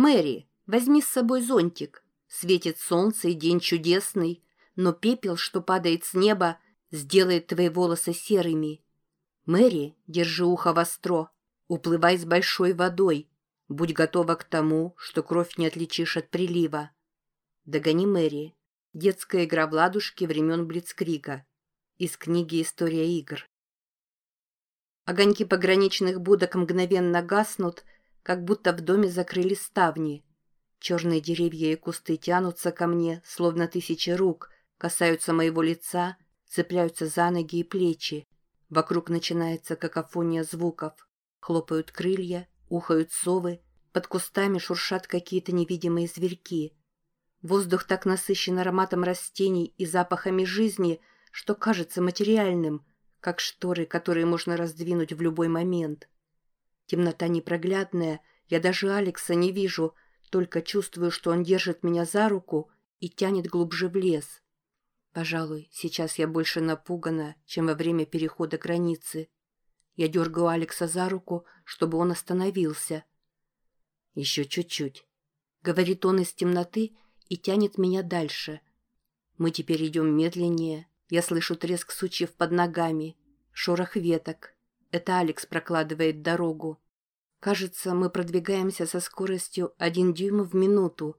«Мэри, возьми с собой зонтик. Светит солнце и день чудесный, но пепел, что падает с неба, сделает твои волосы серыми. Мэри, держи ухо востро, уплывай с большой водой, будь готова к тому, что кровь не отличишь от прилива. Догони Мэри. Детская игра в ладушки времен Блицкрига. Из книги «История игр». Огоньки пограничных будок мгновенно гаснут, как будто в доме закрыли ставни. Черные деревья и кусты тянутся ко мне, словно тысячи рук, касаются моего лица, цепляются за ноги и плечи. Вокруг начинается какофония звуков. Хлопают крылья, ухают совы, под кустами шуршат какие-то невидимые зверьки. Воздух так насыщен ароматом растений и запахами жизни, что кажется материальным, как шторы, которые можно раздвинуть в любой момент. Темнота непроглядная, я даже Алекса не вижу, только чувствую, что он держит меня за руку и тянет глубже в лес. Пожалуй, сейчас я больше напугана, чем во время перехода границы. Я дергаю Алекса за руку, чтобы он остановился. «Еще чуть-чуть», — говорит он из темноты и тянет меня дальше. Мы теперь идем медленнее. Я слышу треск сучьев под ногами, шорох веток. Это Алекс прокладывает дорогу. Кажется, мы продвигаемся со скоростью один дюйм в минуту,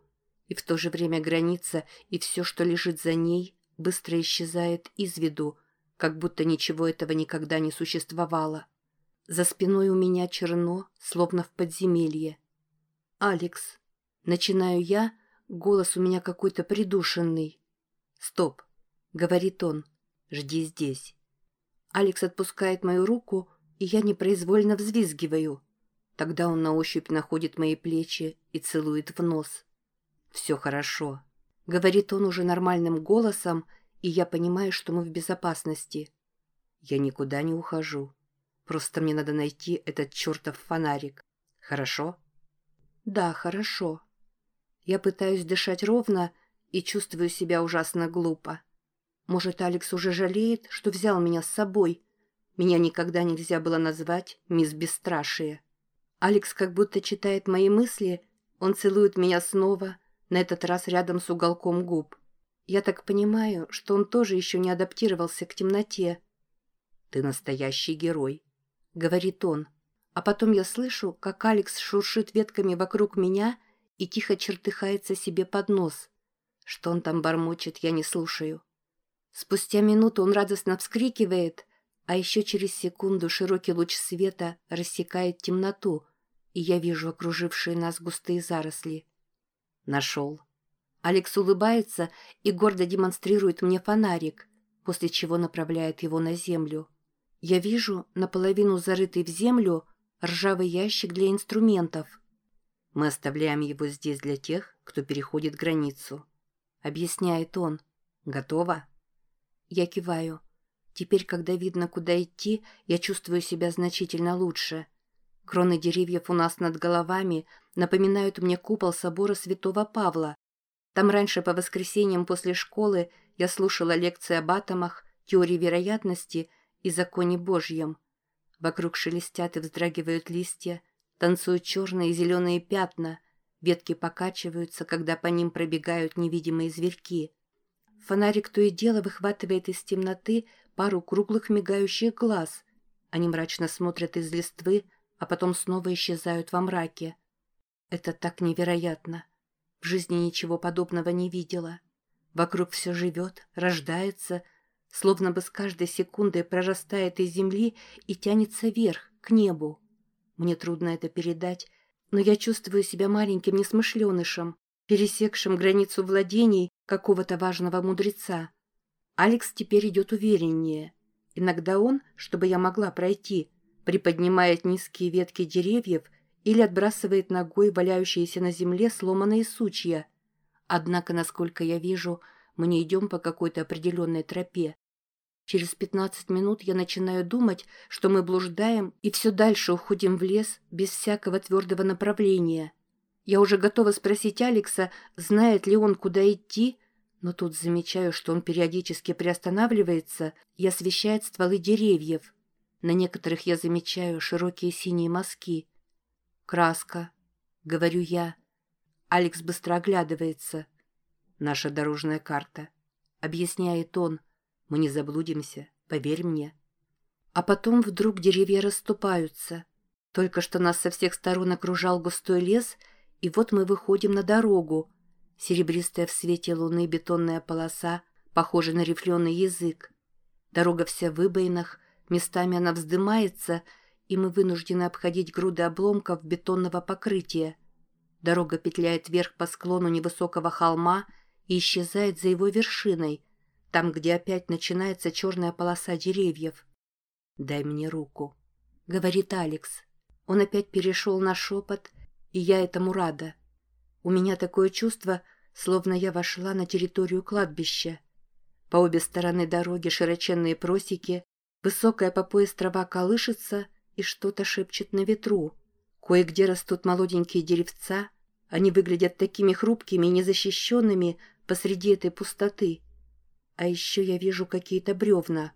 и в то же время граница и все, что лежит за ней, быстро исчезает из виду, как будто ничего этого никогда не существовало. За спиной у меня черно, словно в подземелье. «Алекс». Начинаю я, голос у меня какой-то придушенный. «Стоп», — говорит он, — «жди здесь». Алекс отпускает мою руку, и я непроизвольно взвизгиваю. Тогда он на ощупь находит мои плечи и целует в нос. «Все хорошо», — говорит он уже нормальным голосом, и я понимаю, что мы в безопасности. Я никуда не ухожу. Просто мне надо найти этот чертов фонарик. Хорошо? Да, хорошо. Я пытаюсь дышать ровно и чувствую себя ужасно глупо. Может, Алекс уже жалеет, что взял меня с собой. Меня никогда нельзя было назвать мисс Бесстрашие. Алекс как будто читает мои мысли, он целует меня снова, на этот раз рядом с уголком губ. Я так понимаю, что он тоже еще не адаптировался к темноте. «Ты настоящий герой», — говорит он. А потом я слышу, как Алекс шуршит ветками вокруг меня и тихо чертыхается себе под нос. Что он там бормочет, я не слушаю. Спустя минуту он радостно вскрикивает, а еще через секунду широкий луч света рассекает темноту, и я вижу окружившие нас густые заросли. Нашел. Алекс улыбается и гордо демонстрирует мне фонарик, после чего направляет его на землю. Я вижу наполовину зарытый в землю ржавый ящик для инструментов. Мы оставляем его здесь для тех, кто переходит границу. Объясняет он. Готово? Я киваю. Теперь, когда видно, куда идти, я чувствую себя значительно лучше. Кроны деревьев у нас над головами напоминают мне купол собора святого Павла. Там раньше по воскресеньям после школы я слушала лекции об атомах, теории вероятности – и законе Божьем. Вокруг шелестят и вздрагивают листья, танцуют черные и зеленые пятна, ветки покачиваются, когда по ним пробегают невидимые зверьки. Фонарик то и дело выхватывает из темноты пару круглых мигающих глаз. Они мрачно смотрят из листвы, а потом снова исчезают во мраке. Это так невероятно. В жизни ничего подобного не видела. Вокруг все живет, рождается, словно бы с каждой секундой прорастает из земли и тянется вверх, к небу. Мне трудно это передать, но я чувствую себя маленьким несмышленышем, пересекшим границу владений какого-то важного мудреца. Алекс теперь идет увереннее. Иногда он, чтобы я могла пройти, приподнимает низкие ветки деревьев или отбрасывает ногой валяющиеся на земле сломанные сучья. Однако, насколько я вижу, мы не идем по какой-то определенной тропе. Через пятнадцать минут я начинаю думать, что мы блуждаем и все дальше уходим в лес без всякого твердого направления. Я уже готова спросить Алекса, знает ли он, куда идти, но тут замечаю, что он периодически приостанавливается и освещает стволы деревьев. На некоторых я замечаю широкие синие мазки. «Краска», — говорю я. Алекс быстро оглядывается. «Наша дорожная карта», — объясняет он. «Мы не заблудимся, поверь мне». А потом вдруг деревья расступаются. Только что нас со всех сторон окружал густой лес, и вот мы выходим на дорогу. Серебристая в свете луны бетонная полоса, похожа на рифленый язык. Дорога вся в выбоинах, местами она вздымается, и мы вынуждены обходить груды обломков бетонного покрытия. Дорога петляет вверх по склону невысокого холма и исчезает за его вершиной, там, где опять начинается черная полоса деревьев. «Дай мне руку», — говорит Алекс. Он опять перешел на шепот, и я этому рада. У меня такое чувство, словно я вошла на территорию кладбища. По обе стороны дороги широченные просеки, высокая по пояс трава колышется и что-то шепчет на ветру. Кое-где растут молоденькие деревца, они выглядят такими хрупкими и незащищенными посреди этой пустоты. А еще я вижу какие-то бревна.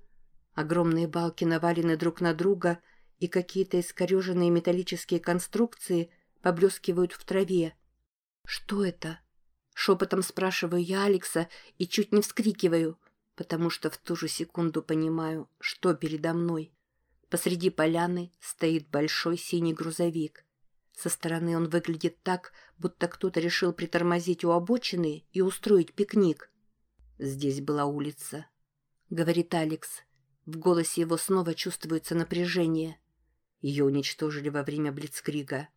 Огромные балки навалены друг на друга — и какие-то искореженные металлические конструкции поблескивают в траве. «Что это?» Шепотом спрашиваю я Алекса и чуть не вскрикиваю, потому что в ту же секунду понимаю, что передо мной. Посреди поляны стоит большой синий грузовик. Со стороны он выглядит так, будто кто-то решил притормозить у обочины и устроить пикник. «Здесь была улица», — говорит Алекс. В голосе его снова чувствуется напряжение. Ее уничтожили во время Блицкрига.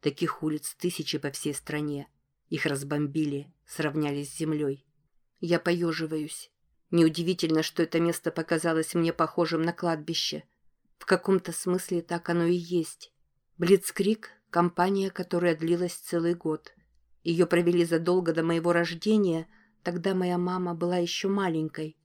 Таких улиц тысячи по всей стране. Их разбомбили, сравняли с землей. Я поеживаюсь. Неудивительно, что это место показалось мне похожим на кладбище. В каком-то смысле так оно и есть. Блицкриг — компания, которая длилась целый год. Ее провели задолго до моего рождения, тогда моя мама была еще маленькой.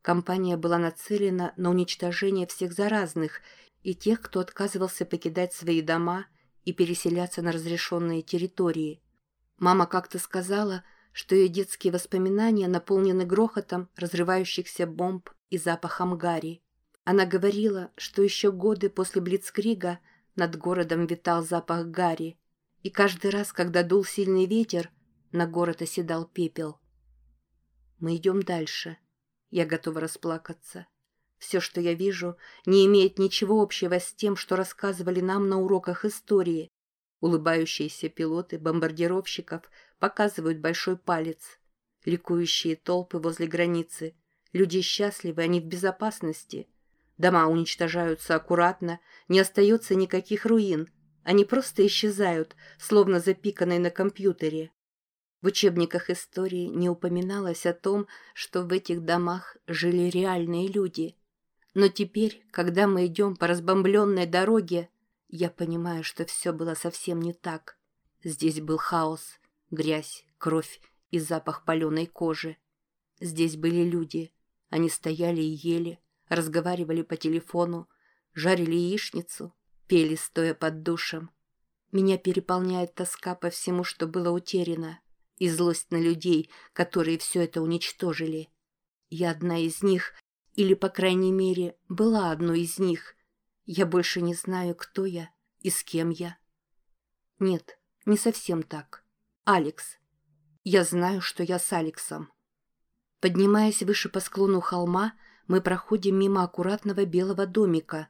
Компания была нацелена на уничтожение всех заразных и тех, кто отказывался покидать свои дома и переселяться на разрешенные территории. Мама как-то сказала, что ее детские воспоминания наполнены грохотом разрывающихся бомб и запахом гари. Она говорила, что еще годы после Блицкрига над городом витал запах гари, и каждый раз, когда дул сильный ветер, на город оседал пепел. Мы идем дальше. Я готова расплакаться. Все, что я вижу, не имеет ничего общего с тем, что рассказывали нам на уроках истории. Улыбающиеся пилоты бомбардировщиков показывают большой палец. Ликующие толпы возле границы. Люди счастливы, они в безопасности. Дома уничтожаются аккуратно, не остается никаких руин. Они просто исчезают, словно запиканные на компьютере. В учебниках истории не упоминалось о том, что в этих домах жили реальные люди – но теперь, когда мы идем по разбомбленной дороге, я понимаю, что все было совсем не так. Здесь был хаос, грязь, кровь и запах паленой кожи. Здесь были люди. Они стояли и ели, разговаривали по телефону, жарили яичницу, пели, стоя под душем. Меня переполняет тоска по всему, что было утеряно, и злость на людей, которые все это уничтожили. Я одна из них, или, по крайней мере, была одной из них. Я больше не знаю, кто я и с кем я. Нет, не совсем так. Алекс. Я знаю, что я с Алексом. Поднимаясь выше по склону холма, мы проходим мимо аккуратного белого домика.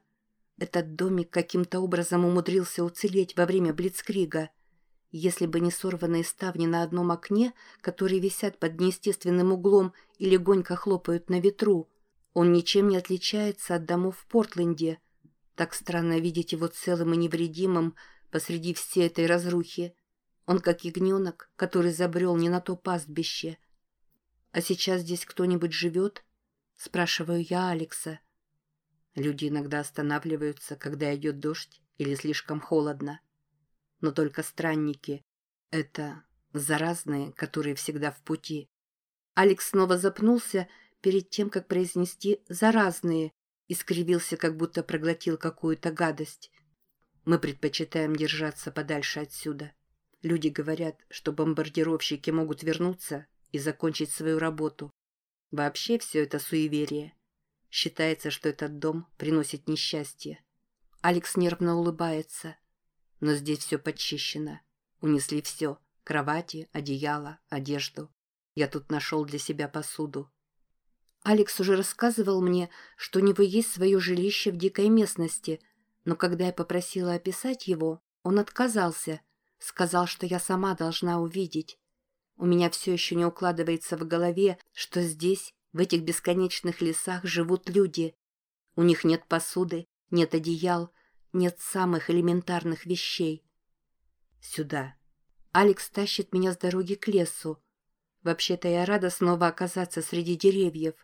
Этот домик каким-то образом умудрился уцелеть во время Блицкрига. Если бы не сорванные ставни на одном окне, которые висят под неестественным углом и легонько хлопают на ветру, он ничем не отличается от домов в Портленде. Так странно видеть его целым и невредимым посреди всей этой разрухи. Он как ягненок, который забрел не на то пастбище. «А сейчас здесь кто-нибудь живет?» — спрашиваю я Алекса. Люди иногда останавливаются, когда идет дождь или слишком холодно. Но только странники — это заразные, которые всегда в пути. Алекс снова запнулся перед тем, как произнести «заразные», и скривился, как будто проглотил какую-то гадость. Мы предпочитаем держаться подальше отсюда. Люди говорят, что бомбардировщики могут вернуться и закончить свою работу. Вообще все это суеверие. Считается, что этот дом приносит несчастье. Алекс нервно улыбается. Но здесь все подчищено. Унесли все, Кровати, одеяло, одежду. Я тут нашел для себя посуду. Алекс уже рассказывал мне, что у него есть свое жилище в дикой местности, но когда я попросила описать его, он отказался, сказал, что я сама должна увидеть. У меня все еще не укладывается в голове, что здесь, в этих бесконечных лесах, живут люди. У них нет посуды, нет одеял, нет самых элементарных вещей. Сюда. Алекс тащит меня с дороги к лесу. Вообще-то я рада снова оказаться среди деревьев.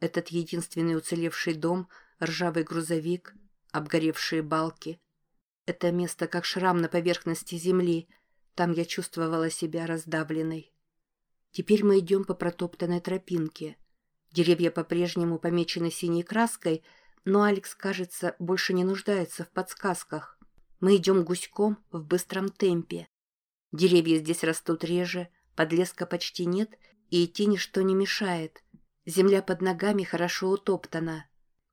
Этот единственный уцелевший дом, ржавый грузовик, обгоревшие балки. Это место как шрам на поверхности земли. Там я чувствовала себя раздавленной. Теперь мы идем по протоптанной тропинке. Деревья по-прежнему помечены синей краской, но Алекс, кажется, больше не нуждается в подсказках. Мы идем гуськом в быстром темпе. Деревья здесь растут реже, подлеска почти нет, и идти ничто не мешает. Земля под ногами хорошо утоптана.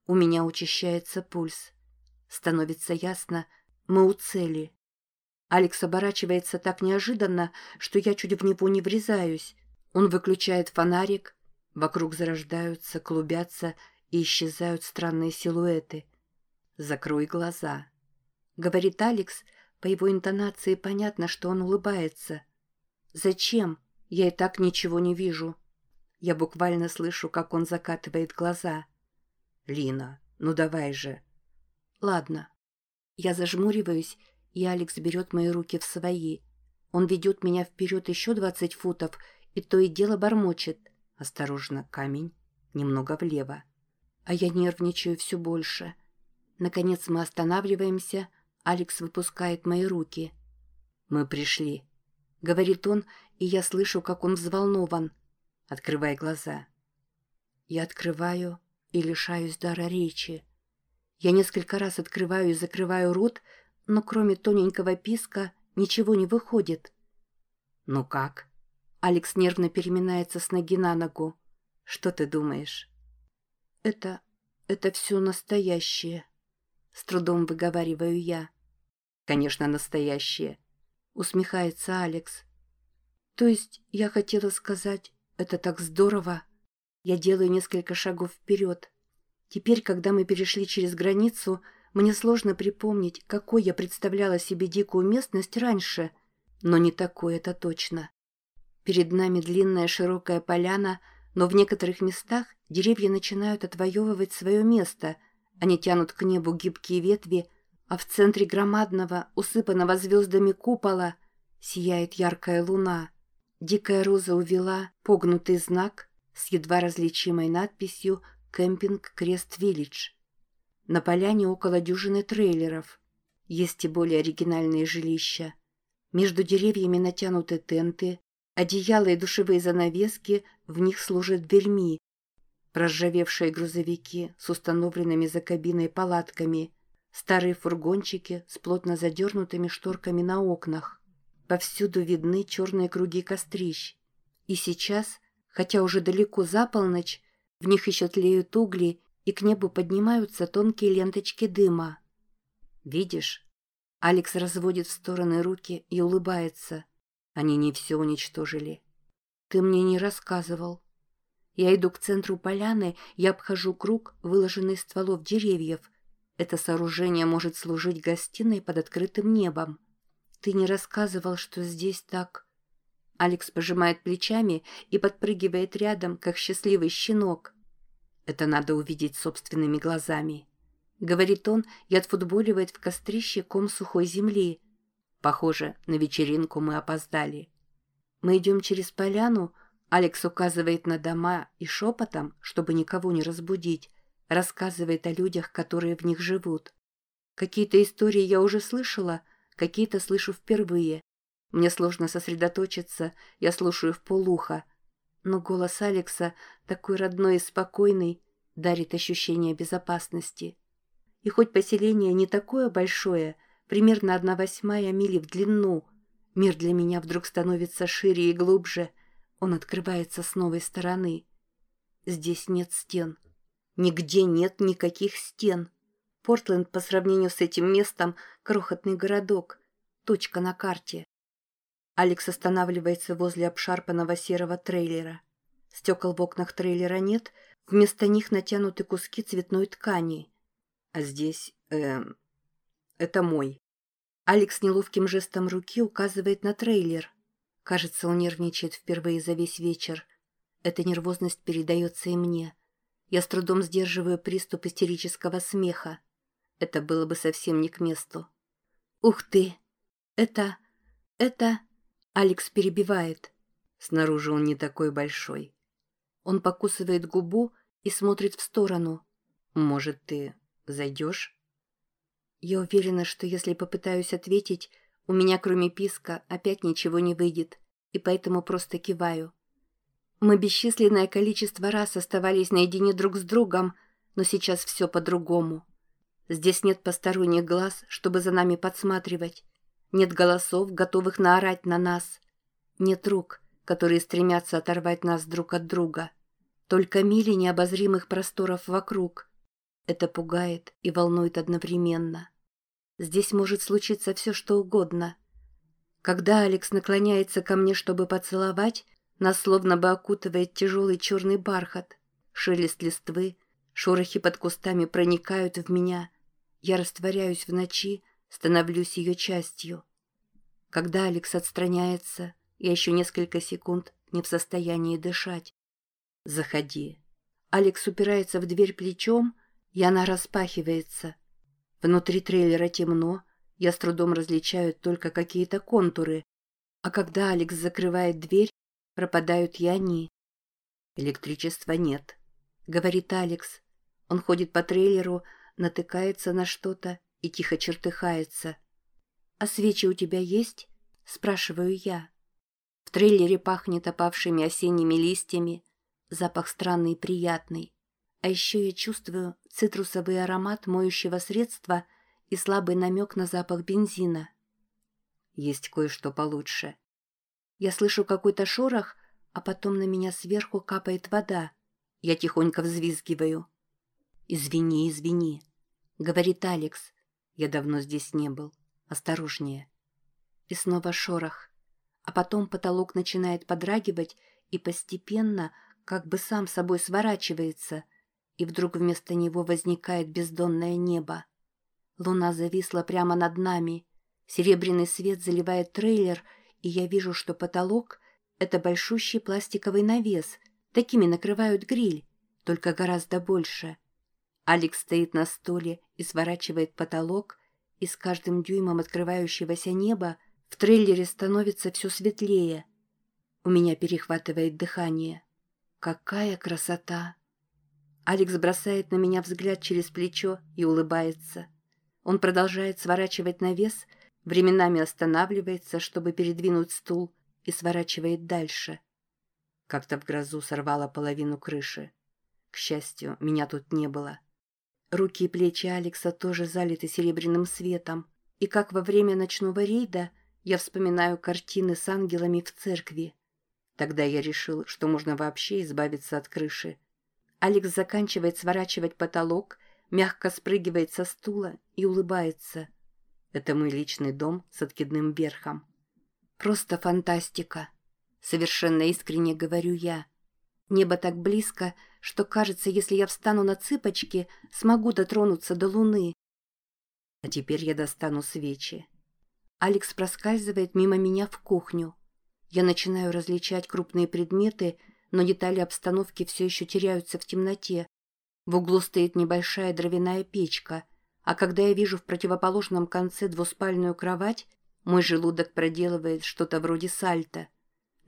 У меня учащается пульс. Становится ясно, мы у цели. Алекс оборачивается так неожиданно, что я чуть в него не врезаюсь. Он выключает фонарик. Вокруг зарождаются, клубятся и исчезают странные силуэты. «Закрой глаза», — говорит Алекс. По его интонации понятно, что он улыбается. «Зачем? Я и так ничего не вижу». Я буквально слышу, как он закатывает глаза. «Лина, ну давай же». «Ладно». Я зажмуриваюсь, и Алекс берет мои руки в свои. Он ведет меня вперед еще двадцать футов, и то и дело бормочет. Осторожно, камень, немного влево. А я нервничаю все больше. Наконец мы останавливаемся, Алекс выпускает мои руки. «Мы пришли», — говорит он, и я слышу, как он взволнован. «Открывай глаза». Я открываю и лишаюсь дара речи. Я несколько раз открываю и закрываю рот, но кроме тоненького писка ничего не выходит. «Ну как?» Алекс нервно переминается с ноги на ногу. «Что ты думаешь?» «Это... это все настоящее», — с трудом выговариваю я. «Конечно, настоящее», — усмехается Алекс. «То есть я хотела сказать, это так здорово?» Я делаю несколько шагов вперед. Теперь, когда мы перешли через границу, мне сложно припомнить, какой я представляла себе дикую местность раньше, но не такой это точно. Перед нами длинная широкая поляна, но в некоторых местах деревья начинают отвоевывать свое место. Они тянут к небу гибкие ветви, а в центре громадного, усыпанного звездами купола, сияет яркая луна. Дикая роза увела погнутый знак с едва различимой надписью «Кемпинг Крест Виллидж». На поляне около дюжины трейлеров. Есть и более оригинальные жилища. Между деревьями натянуты тенты, Одеяла и душевые занавески в них служат дверьми. Проржавевшие грузовики с установленными за кабиной палатками, старые фургончики с плотно задернутыми шторками на окнах. Повсюду видны черные круги кострищ. И сейчас, хотя уже далеко за полночь, в них еще тлеют угли, и к небу поднимаются тонкие ленточки дыма. «Видишь?» Алекс разводит в стороны руки и улыбается – они не все уничтожили. Ты мне не рассказывал. Я иду к центру поляны и обхожу круг, выложенный стволов деревьев. Это сооружение может служить гостиной под открытым небом. Ты не рассказывал, что здесь так... Алекс пожимает плечами и подпрыгивает рядом, как счастливый щенок. Это надо увидеть собственными глазами. Говорит он и отфутболивает в кострище ком сухой земли. Похоже, на вечеринку мы опоздали. Мы идем через поляну, Алекс указывает на дома и шепотом, чтобы никого не разбудить, рассказывает о людях, которые в них живут. Какие-то истории я уже слышала, какие-то слышу впервые. Мне сложно сосредоточиться, я слушаю в полуха. Но голос Алекса, такой родной и спокойный, дарит ощущение безопасности. И хоть поселение не такое большое — примерно одна восьмая мили в длину. Мир для меня вдруг становится шире и глубже. Он открывается с новой стороны. Здесь нет стен. Нигде нет никаких стен. Портленд по сравнению с этим местом — крохотный городок. Точка на карте. Алекс останавливается возле обшарпанного серого трейлера. Стекол в окнах трейлера нет, вместо них натянуты куски цветной ткани. А здесь... Эм, это мой. Алекс неловким жестом руки указывает на трейлер. Кажется, он нервничает впервые за весь вечер. Эта нервозность передается и мне. Я с трудом сдерживаю приступ истерического смеха. Это было бы совсем не к месту. «Ух ты! Это... это...» Алекс перебивает. Снаружи он не такой большой. Он покусывает губу и смотрит в сторону. «Может, ты зайдешь?» Я уверена, что если попытаюсь ответить, у меня кроме писка опять ничего не выйдет, и поэтому просто киваю. Мы бесчисленное количество раз оставались наедине друг с другом, но сейчас все по-другому. Здесь нет посторонних глаз, чтобы за нами подсматривать. Нет голосов, готовых наорать на нас. Нет рук, которые стремятся оторвать нас друг от друга. Только мили необозримых просторов вокруг. Это пугает и волнует одновременно. Здесь может случиться все, что угодно. Когда Алекс наклоняется ко мне, чтобы поцеловать, нас словно бы окутывает тяжелый черный бархат. Шелест листвы, шорохи под кустами проникают в меня. Я растворяюсь в ночи, становлюсь ее частью. Когда Алекс отстраняется, я еще несколько секунд не в состоянии дышать. «Заходи». Алекс упирается в дверь плечом, и она распахивается. Внутри трейлера темно, я с трудом различаю только какие-то контуры, а когда Алекс закрывает дверь, пропадают и они. «Электричества нет», — говорит Алекс. Он ходит по трейлеру, натыкается на что-то и тихо чертыхается. «А свечи у тебя есть?» – спрашиваю я. В трейлере пахнет опавшими осенними листьями, запах странный и приятный. А еще я чувствую цитрусовый аромат моющего средства и слабый намек на запах бензина. Есть кое-что получше. Я слышу какой-то шорох, а потом на меня сверху капает вода. Я тихонько взвизгиваю. «Извини, извини», — говорит Алекс. «Я давно здесь не был. Осторожнее». И снова шорох. А потом потолок начинает подрагивать и постепенно как бы сам собой сворачивается, и вдруг вместо него возникает бездонное небо. Луна зависла прямо над нами. Серебряный свет заливает трейлер, и я вижу, что потолок — это большущий пластиковый навес. Такими накрывают гриль, только гораздо больше. Алекс стоит на стуле и сворачивает потолок, и с каждым дюймом открывающегося неба в трейлере становится все светлее. У меня перехватывает дыхание. Какая красота! Алекс бросает на меня взгляд через плечо и улыбается. Он продолжает сворачивать навес, временами останавливается, чтобы передвинуть стул, и сворачивает дальше. Как-то в грозу сорвало половину крыши. К счастью, меня тут не было. Руки и плечи Алекса тоже залиты серебряным светом, и как во время ночного рейда я вспоминаю картины с ангелами в церкви. Тогда я решил, что можно вообще избавиться от крыши. Алекс заканчивает сворачивать потолок, мягко спрыгивает со стула и улыбается. Это мой личный дом с откидным верхом. Просто фантастика. Совершенно искренне говорю я. Небо так близко, что кажется, если я встану на цыпочки, смогу дотронуться до луны. А теперь я достану свечи. Алекс проскальзывает мимо меня в кухню. Я начинаю различать крупные предметы, но детали обстановки все еще теряются в темноте. В углу стоит небольшая дровяная печка, а когда я вижу в противоположном конце двуспальную кровать, мой желудок проделывает что-то вроде сальта.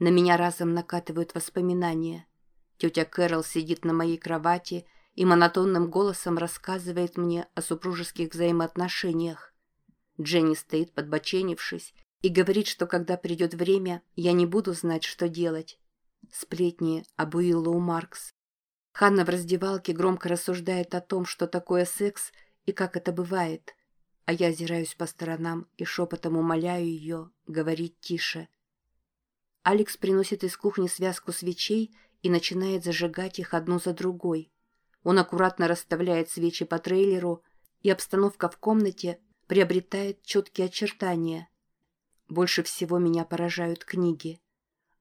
На меня разом накатывают воспоминания. Тетя Кэрол сидит на моей кровати и монотонным голосом рассказывает мне о супружеских взаимоотношениях. Дженни стоит подбоченившись и говорит, что когда придет время, я не буду знать, что делать. Сплетни об Уиллоу Маркс. Ханна в раздевалке громко рассуждает о том, что такое секс и как это бывает, а я озираюсь по сторонам и шепотом умоляю ее говорить тише. Алекс приносит из кухни связку свечей и начинает зажигать их одну за другой. Он аккуратно расставляет свечи по трейлеру, и обстановка в комнате приобретает четкие очертания. Больше всего меня поражают книги.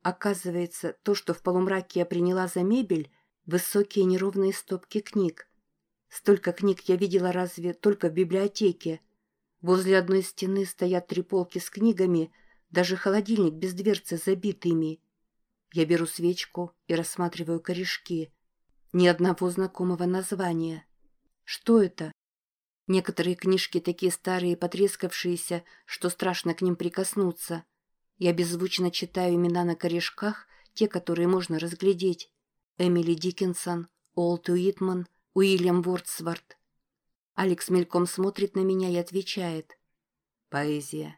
Оказывается, то, что в полумраке я приняла за мебель, высокие неровные стопки книг. Столько книг я видела разве только в библиотеке. Возле одной стены стоят три полки с книгами, даже холодильник без дверцы забит ими. Я беру свечку и рассматриваю корешки. Ни одного знакомого названия. Что это? Некоторые книжки такие старые и потрескавшиеся, что страшно к ним прикоснуться. Я беззвучно читаю имена на корешках, те, которые можно разглядеть. Эмили Диккенсон, Олд Уитман, Уильям Вордсворт. Алекс мельком смотрит на меня и отвечает. Поэзия.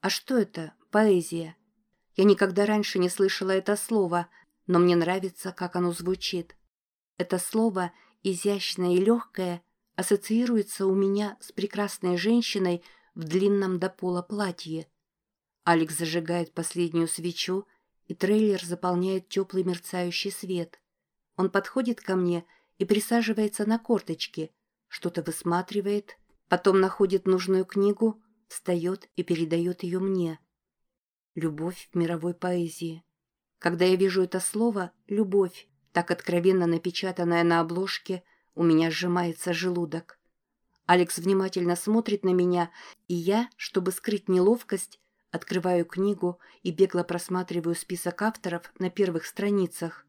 А что это поэзия? Я никогда раньше не слышала это слово, но мне нравится, как оно звучит. Это слово, изящное и легкое, ассоциируется у меня с прекрасной женщиной в длинном до пола платье. Алекс зажигает последнюю свечу, и трейлер заполняет теплый мерцающий свет. Он подходит ко мне и присаживается на корточки, что-то высматривает, потом находит нужную книгу, встает и передает ее мне. Любовь в мировой поэзии. Когда я вижу это слово «любовь», так откровенно напечатанное на обложке, у меня сжимается желудок. Алекс внимательно смотрит на меня, и я, чтобы скрыть неловкость, открываю книгу и бегло просматриваю список авторов на первых страницах.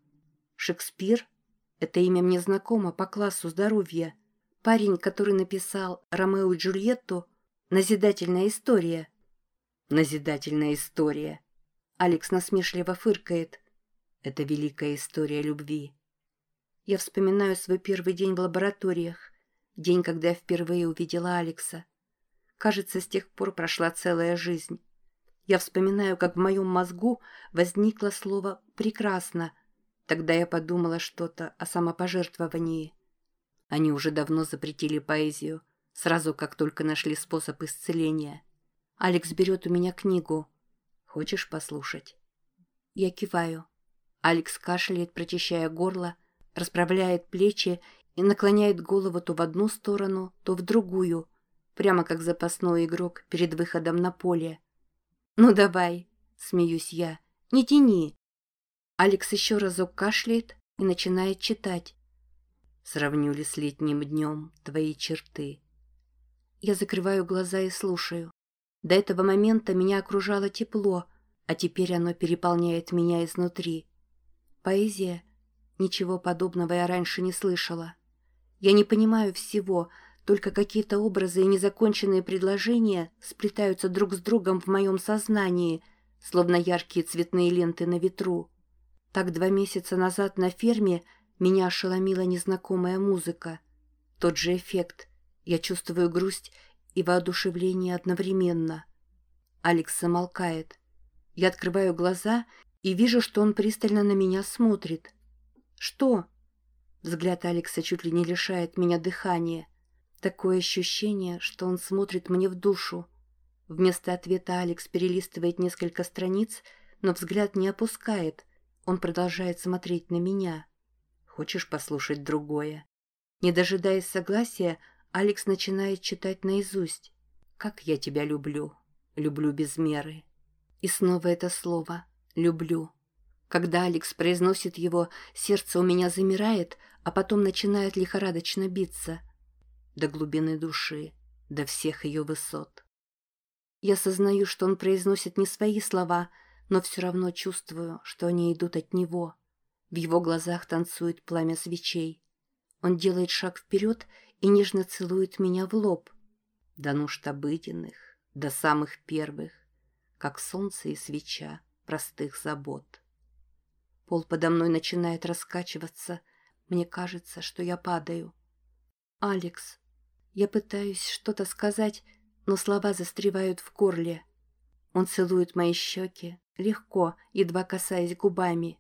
Шекспир — это имя мне знакомо по классу здоровья. Парень, который написал «Ромео и Джульетту», «Назидательная история». «Назидательная история». Алекс насмешливо фыркает. «Это великая история любви». Я вспоминаю свой первый день в лабораториях, день, когда я впервые увидела Алекса. Кажется, с тех пор прошла целая жизнь. Я вспоминаю, как в моем мозгу возникло слово «прекрасно». Тогда я подумала что-то о самопожертвовании. Они уже давно запретили поэзию, сразу как только нашли способ исцеления. Алекс берет у меня книгу. «Хочешь послушать?» Я киваю. Алекс кашляет, прочищая горло, расправляет плечи и наклоняет голову то в одну сторону, то в другую, прямо как запасной игрок перед выходом на поле. «Ну давай», — смеюсь я, — «не тяни». Алекс еще разок кашляет и начинает читать. «Сравню ли с летним днем твои черты?» Я закрываю глаза и слушаю. До этого момента меня окружало тепло, а теперь оно переполняет меня изнутри. Поэзия — Ничего подобного я раньше не слышала. Я не понимаю всего, только какие-то образы и незаконченные предложения сплетаются друг с другом в моем сознании, словно яркие цветные ленты на ветру. Так два месяца назад на ферме меня ошеломила незнакомая музыка. Тот же эффект. Я чувствую грусть и воодушевление одновременно. Алекс замолкает. Я открываю глаза и вижу, что он пристально на меня смотрит. «Что?» Взгляд Алекса чуть ли не лишает меня дыхания. Такое ощущение, что он смотрит мне в душу. Вместо ответа Алекс перелистывает несколько страниц, но взгляд не опускает. Он продолжает смотреть на меня. «Хочешь послушать другое?» Не дожидаясь согласия, Алекс начинает читать наизусть. «Как я тебя люблю. Люблю без меры». И снова это слово «люблю». Когда Алекс произносит его, сердце у меня замирает, а потом начинает лихорадочно биться. До глубины души, до всех ее высот. Я сознаю, что он произносит не свои слова, но все равно чувствую, что они идут от него. В его глазах танцует пламя свечей. Он делает шаг вперед и нежно целует меня в лоб. До нужд обыденных, до самых первых, как солнце и свеча простых забот. Пол подо мной начинает раскачиваться. Мне кажется, что я падаю. «Алекс». Я пытаюсь что-то сказать, но слова застревают в горле. Он целует мои щеки, легко, едва касаясь губами.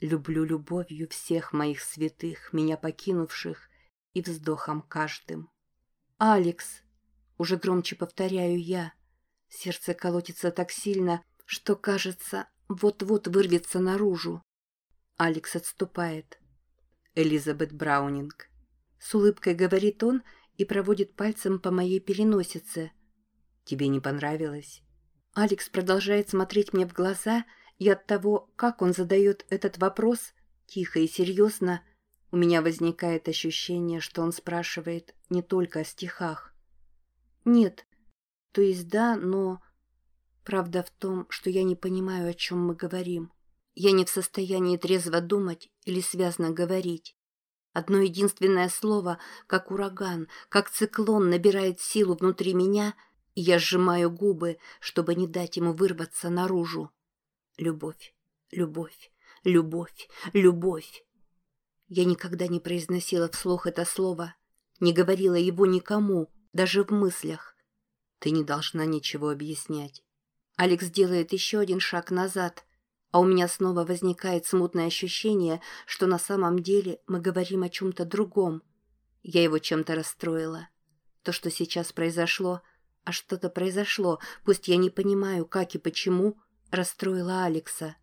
Люблю любовью всех моих святых, меня покинувших, и вздохом каждым. «Алекс!» — уже громче повторяю я. Сердце колотится так сильно, что, кажется, вот-вот вырвется наружу. Алекс отступает. Элизабет Браунинг. С улыбкой говорит он и проводит пальцем по моей переносице. Тебе не понравилось? Алекс продолжает смотреть мне в глаза, и от того, как он задает этот вопрос, тихо и серьезно, у меня возникает ощущение, что он спрашивает не только о стихах. Нет, то есть да, но... Правда в том, что я не понимаю, о чем мы говорим. Я не в состоянии трезво думать или связно говорить. Одно единственное слово, как ураган, как циклон, набирает силу внутри меня, и я сжимаю губы, чтобы не дать ему вырваться наружу. Любовь, любовь, любовь, любовь. Я никогда не произносила вслух это слово, не говорила его никому, даже в мыслях. Ты не должна ничего объяснять. Алекс делает еще один шаг назад, а у меня снова возникает смутное ощущение, что на самом деле мы говорим о чем-то другом. Я его чем-то расстроила. То, что сейчас произошло, а что-то произошло, пусть я не понимаю, как и почему, расстроила Алекса.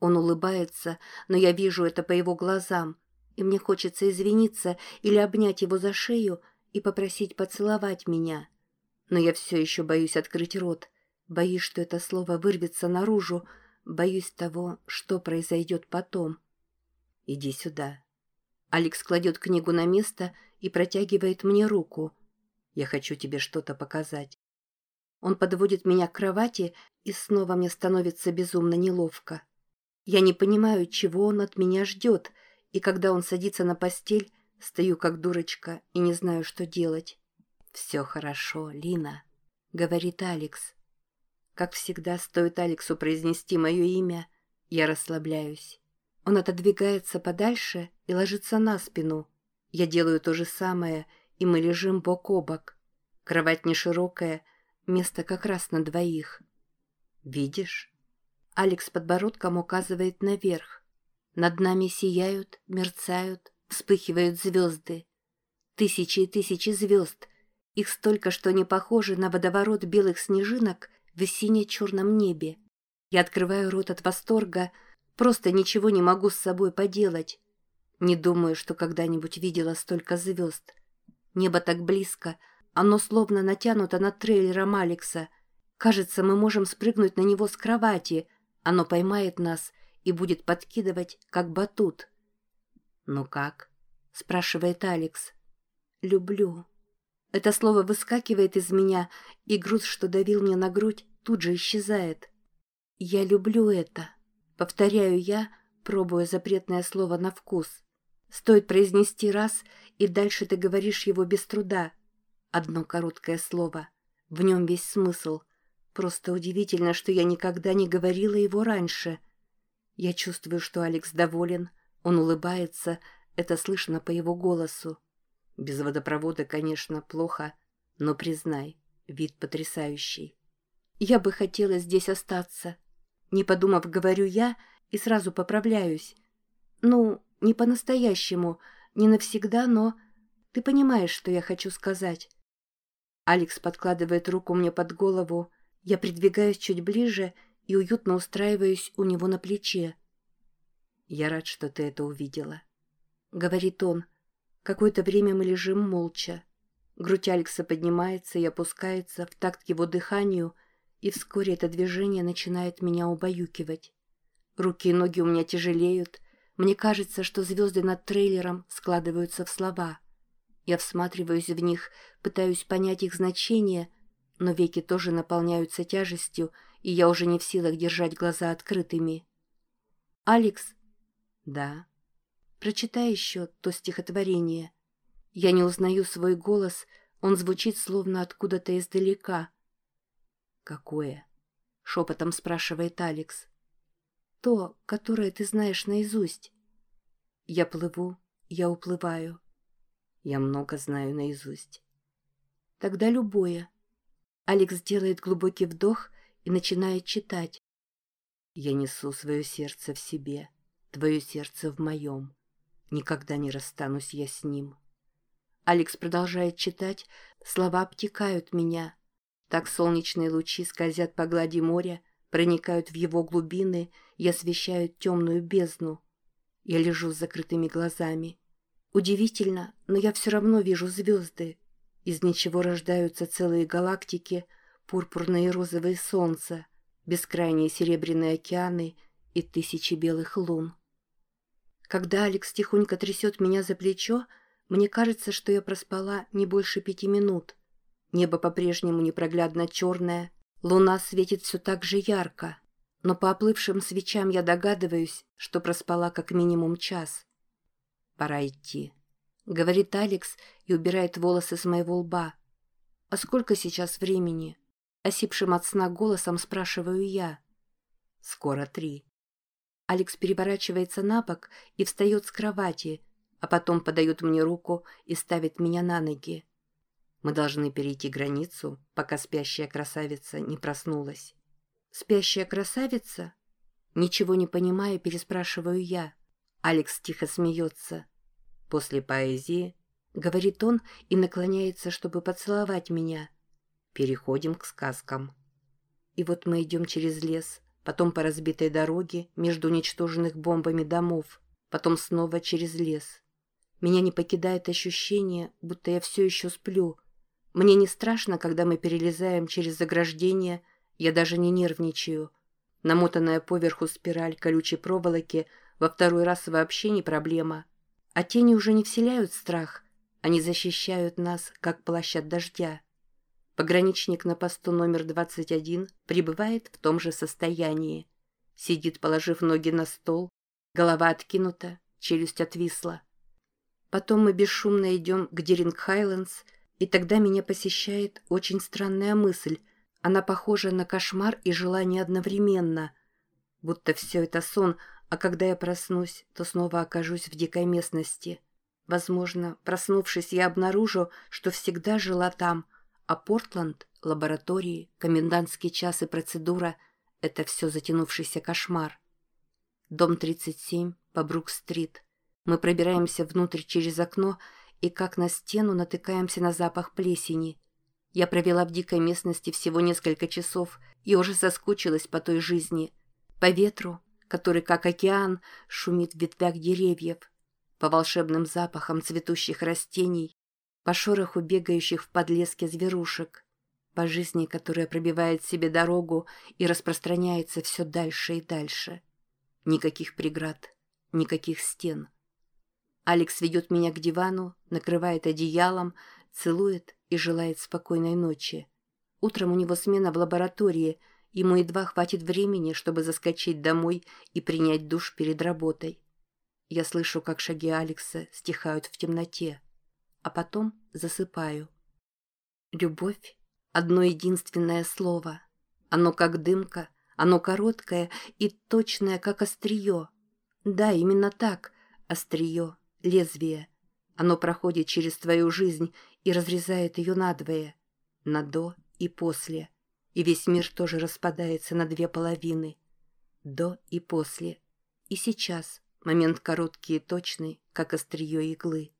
Он улыбается, но я вижу это по его глазам, и мне хочется извиниться или обнять его за шею и попросить поцеловать меня. Но я все еще боюсь открыть рот, боюсь, что это слово вырвется наружу, Боюсь того, что произойдет потом. Иди сюда. Алекс кладет книгу на место и протягивает мне руку. Я хочу тебе что-то показать. Он подводит меня к кровати, и снова мне становится безумно неловко. Я не понимаю, чего он от меня ждет, и когда он садится на постель, стою как дурочка и не знаю, что делать. «Все хорошо, Лина», — говорит Алекс. Как всегда, стоит Алексу произнести мое имя, я расслабляюсь. Он отодвигается подальше и ложится на спину. Я делаю то же самое, и мы лежим бок о бок. Кровать не широкая, место как раз на двоих. «Видишь?» Алекс подбородком указывает наверх. Над нами сияют, мерцают, вспыхивают звезды. Тысячи и тысячи звезд. Их столько, что не похожи на водоворот белых снежинок в сине-черном небе. Я открываю рот от восторга, просто ничего не могу с собой поделать. Не думаю, что когда-нибудь видела столько звезд. Небо так близко, оно словно натянуто над трейлером Алекса. Кажется, мы можем спрыгнуть на него с кровати. Оно поймает нас и будет подкидывать, как батут. «Ну как?» — спрашивает Алекс. «Люблю». Это слово выскакивает из меня, и груз, что давил мне на грудь, тут же исчезает. «Я люблю это», — повторяю я, пробуя запретное слово на вкус. Стоит произнести раз, и дальше ты говоришь его без труда. Одно короткое слово. В нем весь смысл. Просто удивительно, что я никогда не говорила его раньше. Я чувствую, что Алекс доволен, он улыбается, это слышно по его голосу. Без водопровода, конечно, плохо, но признай, вид потрясающий. Я бы хотела здесь остаться. Не подумав, говорю я и сразу поправляюсь. Ну, не по-настоящему, не навсегда, но... Ты понимаешь, что я хочу сказать. Алекс подкладывает руку мне под голову. Я придвигаюсь чуть ближе и уютно устраиваюсь у него на плече. «Я рад, что ты это увидела», — говорит он. Какое-то время мы лежим молча. Грудь Алекса поднимается и опускается в такт его дыханию, и вскоре это движение начинает меня убаюкивать. Руки и ноги у меня тяжелеют. Мне кажется, что звезды над трейлером складываются в слова. Я всматриваюсь в них, пытаюсь понять их значение, но веки тоже наполняются тяжестью, и я уже не в силах держать глаза открытыми. «Алекс?» «Да». Прочитай еще то стихотворение. Я не узнаю свой голос, он звучит словно откуда-то издалека. «Какое?» — шепотом спрашивает Алекс. «То, которое ты знаешь наизусть». Я плыву, я уплываю. Я много знаю наизусть. Тогда любое. Алекс делает глубокий вдох и начинает читать. Я несу свое сердце в себе, твое сердце в моем. Никогда не расстанусь я с ним. Алекс продолжает читать, слова обтекают меня. Так солнечные лучи скользят по глади моря, проникают в его глубины и освещают темную бездну. Я лежу с закрытыми глазами. Удивительно, но я все равно вижу звезды. Из ничего рождаются целые галактики, пурпурные и розовые солнца — бескрайние серебряные океаны и тысячи белых лун. Когда Алекс тихонько трясет меня за плечо, мне кажется, что я проспала не больше пяти минут. Небо по-прежнему непроглядно черное, луна светит все так же ярко, но по оплывшим свечам я догадываюсь, что проспала как минимум час. «Пора идти», — говорит Алекс и убирает волосы с моего лба. «А сколько сейчас времени?» Осипшим от сна голосом спрашиваю я. «Скоро три». Алекс переворачивается на бок и встает с кровати, а потом подает мне руку и ставит меня на ноги. Мы должны перейти границу, пока спящая красавица не проснулась. «Спящая красавица?» Ничего не понимая, переспрашиваю я. Алекс тихо смеется. После поэзии, говорит он и наклоняется, чтобы поцеловать меня. Переходим к сказкам. И вот мы идем через лес, потом по разбитой дороге между уничтоженных бомбами домов, потом снова через лес. Меня не покидает ощущение, будто я все еще сплю. Мне не страшно, когда мы перелезаем через заграждение, я даже не нервничаю. Намотанная поверху спираль колючей проволоки во второй раз вообще не проблема. А тени уже не вселяют страх, они защищают нас, как плащ от дождя. Пограничник на посту номер 21 пребывает в том же состоянии. Сидит, положив ноги на стол, голова откинута, челюсть отвисла. Потом мы бесшумно идем к Диринг Хайлендс, и тогда меня посещает очень странная мысль. Она похожа на кошмар и желание одновременно. Будто все это сон, а когда я проснусь, то снова окажусь в дикой местности. Возможно, проснувшись, я обнаружу, что всегда жила там — а Портланд, лаборатории, комендантский час и процедура — это все затянувшийся кошмар. Дом 37 по Брук-стрит. Мы пробираемся внутрь через окно и как на стену натыкаемся на запах плесени. Я провела в дикой местности всего несколько часов и уже соскучилась по той жизни. По ветру, который, как океан, шумит в ветвях деревьев, по волшебным запахам цветущих растений по шороху бегающих в подлеске зверушек, по жизни, которая пробивает себе дорогу и распространяется все дальше и дальше. Никаких преград, никаких стен. Алекс ведет меня к дивану, накрывает одеялом, целует и желает спокойной ночи. Утром у него смена в лаборатории, ему едва хватит времени, чтобы заскочить домой и принять душ перед работой. Я слышу, как шаги Алекса стихают в темноте а потом засыпаю. Любовь — одно единственное слово. Оно как дымка, оно короткое и точное, как острие. Да, именно так, острие, лезвие. Оно проходит через твою жизнь и разрезает ее надвое, на до и после. И весь мир тоже распадается на две половины. До и после. И сейчас момент короткий и точный, как острие иглы.